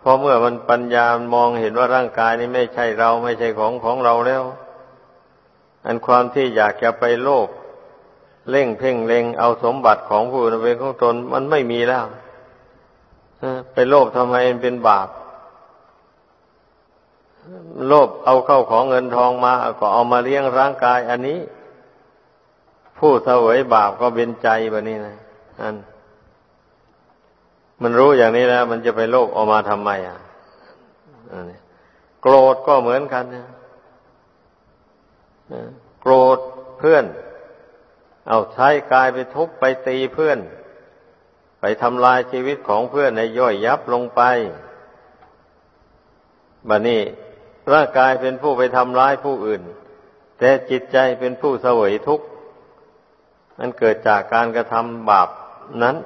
พอเมื่อมันปัญญามองเห็นว่าร่างกายนี้ไม่ใช่เราไม่ใช่ของของเราแล้ว อันความที่อยากจะไปโลภเล่งเพ่งเล็งเอาสมบัติของผู้อื่นเป็นของตนมันไม่มีแล้วไปโลภทำไมเป็นบาป โลภเอาเข้าของเงินทองมาก็เอามาเลี้ยงร่างกาย อันนี้ ผู้เสวยบาปก็เป็นใจแบบนี้นะอัน มันรู้อย่างนี้แล้ว มันจะไปโลภออกมาทำไมอะโกรธก็เหมือนกันนะโกรธเพื่อน เอาใช้กายไปทุบไปตีเพื่อน ไปทำลายชีวิตของเพื่อนในย่อยยับลงไปบัดนี้ร่างกายเป็นผู้ไปทำร้ายผู้อื่น แต่จิตใจเป็นผู้เสวยทุกข์มันเกิดจากการกระทำบาปนั้น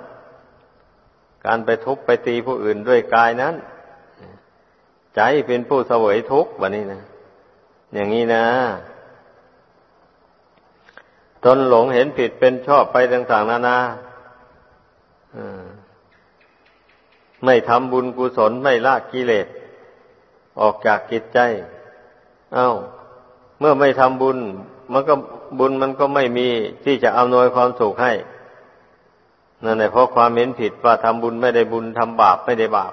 การไปทุบไปตีผู้อื่นด้วยกายนั้น ใจเป็นผู้เสวยทุกข์แบบนี้นะ อย่างนี้นะ ตนหลงเห็นผิดเป็นชอบไปต่างๆนานาไม่ทำบุญกุศลไม่ละกิเลส ออกจากกิจใจ เอา้า เมื่อไม่ทำบุญ มันก็บุญมันก็ไม่มีที่จะอำนวยความสุขให้ นั่นแหละเพราะความเห็นผิดว่าทำบุญไม่ได้บุญทำบาปไม่ได้บาป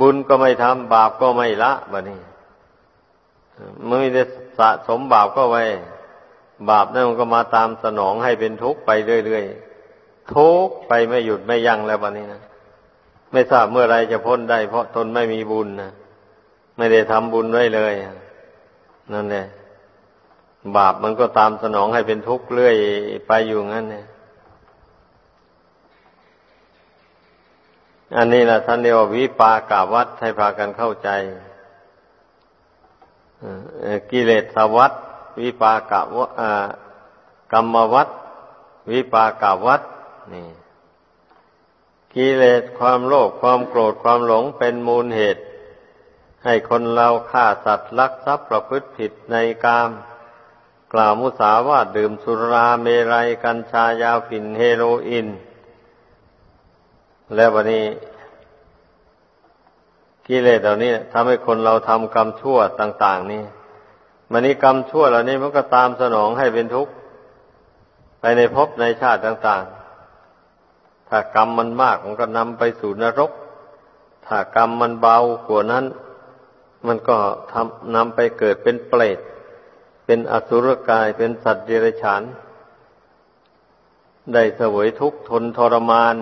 บุญก็ไม่ทำบาปก็ไม่ละบบนี้เมื่อได้สะสมบาปก็ไว้ บาปนั่นมันก็มาตามสนองให้เป็นทุกข์ไปเรื่อยๆทุกข์ไปไม่หยุดไม่ยั้งแล้วแบบนี้นะไม่ทราบเมื่อไรจะพ้นได้ เพราะตนไม่มีบุญนะไม่ได้ทำบุญไว้เลยนั่นแหละบาปมันก็ตามสนองให้เป็นทุกข์เรื่อยไปอยู่งั้นเนี่ย อันนี้แหละท่านเรียกว่าวิปากาวัดให้พากันเข้าใจกิเลสวัดวิปากาวกรรมวัดวิปากาวัดนี่กิเลสความโลภความโกรธความหลงเป็นมูลเหตุ ให้คนเราฆ่าสัตว์ลักทรัพย์ประพฤติผิดในกาม กล่าวมุสาวาทดื่มสุราเมรัยกัญชายาฝิ่นเฮโรอีน แล้ววันนี้กิเลสเหล่านี้ทำให้คนเราทำกรรมชั่วต่าง ๆ นี่มันนี้กรรมชั่วเหล่านี้มันก็ตามสนองให้เป็นทุกข์ไปในภพในชาติต่าง ๆ ถ้ากรรมมันมากมันก็นำไปสู่นรก ถ้ากรรมมันเบากว่านั้น มันก็ทำนำไปเกิดเป็นเปรตเป็นอสุรกายเป็นสัตว์เดรัจฉาน ได้เสวยทุกข์ทนทรมาน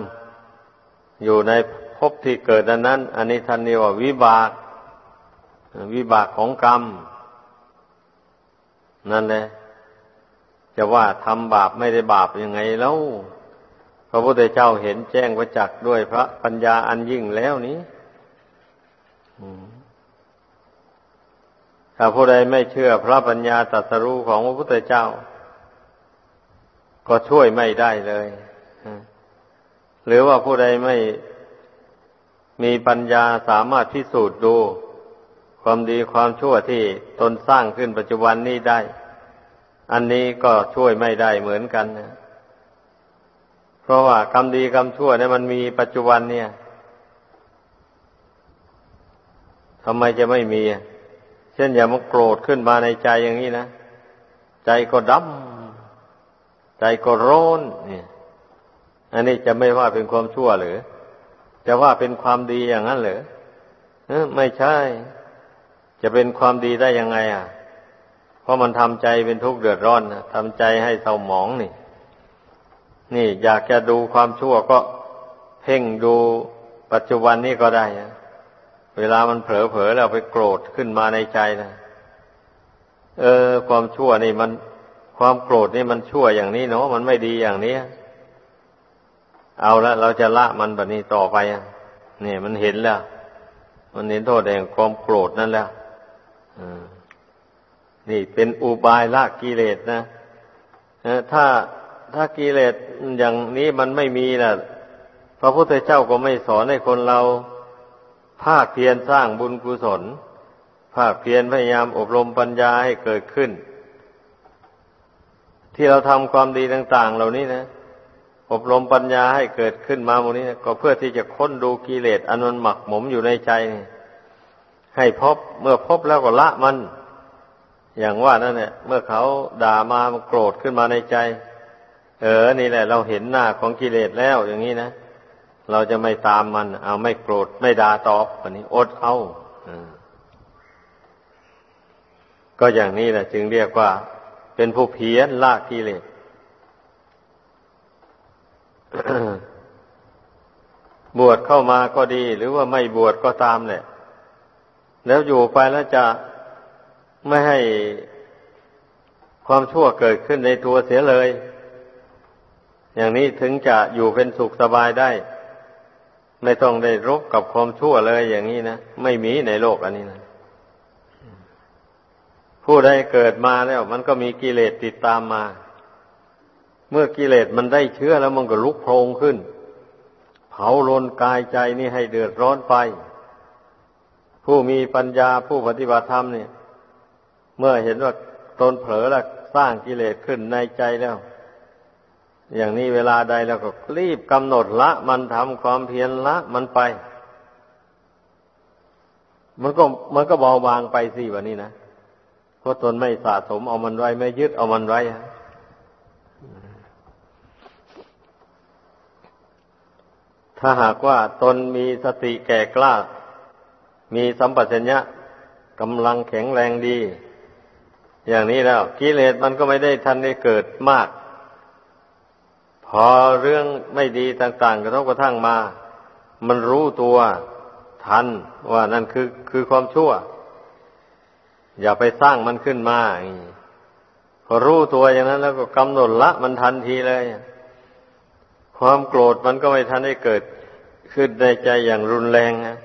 อยู่ในภพที่เกิดนั้นนั้น อันนี้ท่านเรียกว่าวิบาก วิบากของกรรม นั่นแหละจะว่าทำบาปไม่ได้บาปยังไงแล้วพระพุทธเจ้าเห็นแจ้งประจักษ์ด้วยพระปัญญาอันยิ่งแล้วนี้ถ้าผู้ใดไม่เชื่อพระปัญญาตรัสรู้ของพระพุทธเจ้า ก็ช่วยไม่ได้เลย หรือว่าผู้ใดไม่มีปัญญาสามารถพิสูจน์ดู ความดีความชั่วที่ตนสร้างขึ้นปัจจุบันนี้ได้ อันนี้ก็ช่วยไม่ได้เหมือนกันนะเพราะว่ากรรมดีกรรมชั่วเนี่ยมันมีปัจจุบันเนี่ยทำไมจะไม่มี เช่นอย่ามาโกรธขึ้นมาในใจอย่างนี้นะ ใจก็ดำใจก็ร้อนเนี่ย อันนี้จะไม่ว่าเป็นความชั่วหรือ จะว่าเป็นความดีอย่างนั้นหรือไม่ใช่ จะเป็นความดีได้ยังไง อะ เพราะมันทำใจเป็นทุกข์เดือดร้อนนะทำใจให้เศร้าหมองนี่ นี่ อยากจะดูความชั่วก็เพ่งดูปัจจุบันนี้ก็ได้นะเวลามันเผลอๆแล้วไปโกรธขึ้นมาในใจนะเออ ความชั่วนี่มัน ความโกรธนี่มันชั่วอย่างนี้เนาะมันไม่ดีอย่างนี้ เอาละเราจะละมันแบบนี้ต่อไปอะนี่ยมันเห็นแล้ว มันเห็นโทษแห่งความโกรธนั่นแล้วนี่เป็นอุบายละกิเลสนะถ้าถ้ากิเลสอย่างนี้มันไม่มีนะพระพุทธเจ้าก็ไม่สอนให้คนเราภาคเพียรสร้างบุญกุศล ภาคเพียรพยายามอบรมปัญญาให้เกิดขึ้น ที่เราทำความดีต่าง ๆ เหล่านี้นะ อบรมปัญญาให้เกิดขึ้นมาโมนี้ก็เพื่อที่จะค้นดูกิเลสอันมันหมักหมมอยู่ในใจนี่ให้พบเมื่อพบแล้วก็ละมัน อย่างว่านั่นแหละเมื่อเขาด่ามาโกรธขึ้นมาในใจ เออนี่แหละ เราเห็นหน้าของกิเลสแล้วอย่างนี้นะเราจะไม่ตามมัน เอาไม่โกรธไม่ด่าตอบวันนี้อดเอาก็อย่างนี้แหละจึงเรียกว่า เป็นผู้เพียรละกิเลส บวชเข้ามาก็ดี หรือว่าไม่บวชก็ตามแหละแล้วอยู่ไปแล้วจะไม่ให้ความชั่วเกิดขึ้นในตัวเสียเลย อย่างนี้ถึงจะอยู่เป็นสุขสบายได้ ไม่ต้องได้รบกับความชั่วเลยอย่างนี้นะไม่มีในโลกอันนี้นะผู้ใดเกิดมาแล้ว มันก็มีกิเลสติดตามมา มื่อกิเลสมันได้เชื้อแล้วมันก็ลุกโพลงขึ้น เผาลนกายใจนี่ให้เดือดร้อนไป ผู้มีปัญญาผู้ปฏิบัติธรรมเนี่ย เมื่อเห็นว่าตนเผลอแล้วสร้างกิเลสขึ้นในใจแล้ว อย่างนี้เวลาใดแล้วก็รีบกำหนดละ มันทำความเพียรละมันไป มันก็มันก็เบาบางไปสิวันนี้นะเพราะตนไม่สะสมเอามันไว้ไม่ยึดเอามันไว้ ถ้าหากว่าตนมีสติแก่กล้า มีสัมปชัญญะกำลังแข็งแรงดี อย่างนี้แล้วกิเลสมันก็ไม่ได้ทันได้เกิดมาก พอเรื่องไม่ดีต่างๆกระทบกระทั่งมา มันรู้ตัวทันว่านั่นคือคือความชั่ว อย่าไปสร้างมันขึ้นมาพอรู้ตัวอย่างนั้น แล้วก็กำหนดละมันทันทีเลย ความโกรธมันก็ไม่ทันได้เกิด ขึ้นในใจอย่างรุนแรงนะ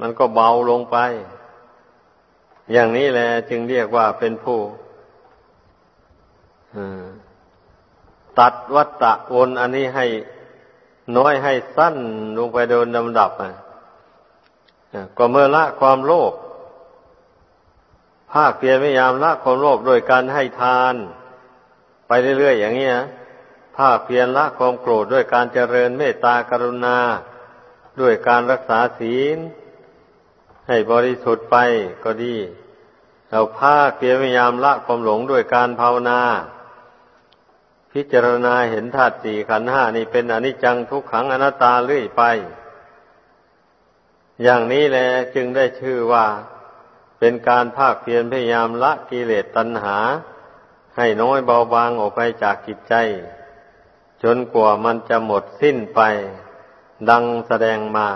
มันก็เบาลงไป อย่างนี้แหละจึงเรียกว่าเป็นผู้ตัดวัตตะวนอันนี้ให้น้อยให้สั้นลงไปโดนลำดับอะก็เมื่อละความโลภภาคเพียรพยายามละความโลภโดยการให้ทาน ไปเรื่อยๆอย่างนี้นะภาคเพียรละความโกรธด้วยการเจริญเมตตากรุณา ด้วยการรักษาศีล ให้บริสุทธิ์ไปก็ดี เราภาคเพียรพยายามละความหลงด้วยการภาวนา พิจารณาเห็นธาตุสี่ขันห้านี่เป็นอนิจจังทุกขังอนัตตาเรื่อยไป อย่างนี้แหละจึงได้ชื่อว่าเป็นการภาคเพียรพยายามละกิเลสตัณหา ให้น้อยเบาบางออกไปจากจิตใจ จนกว่ามันจะหมดสิ้นไป ดังแสดงมา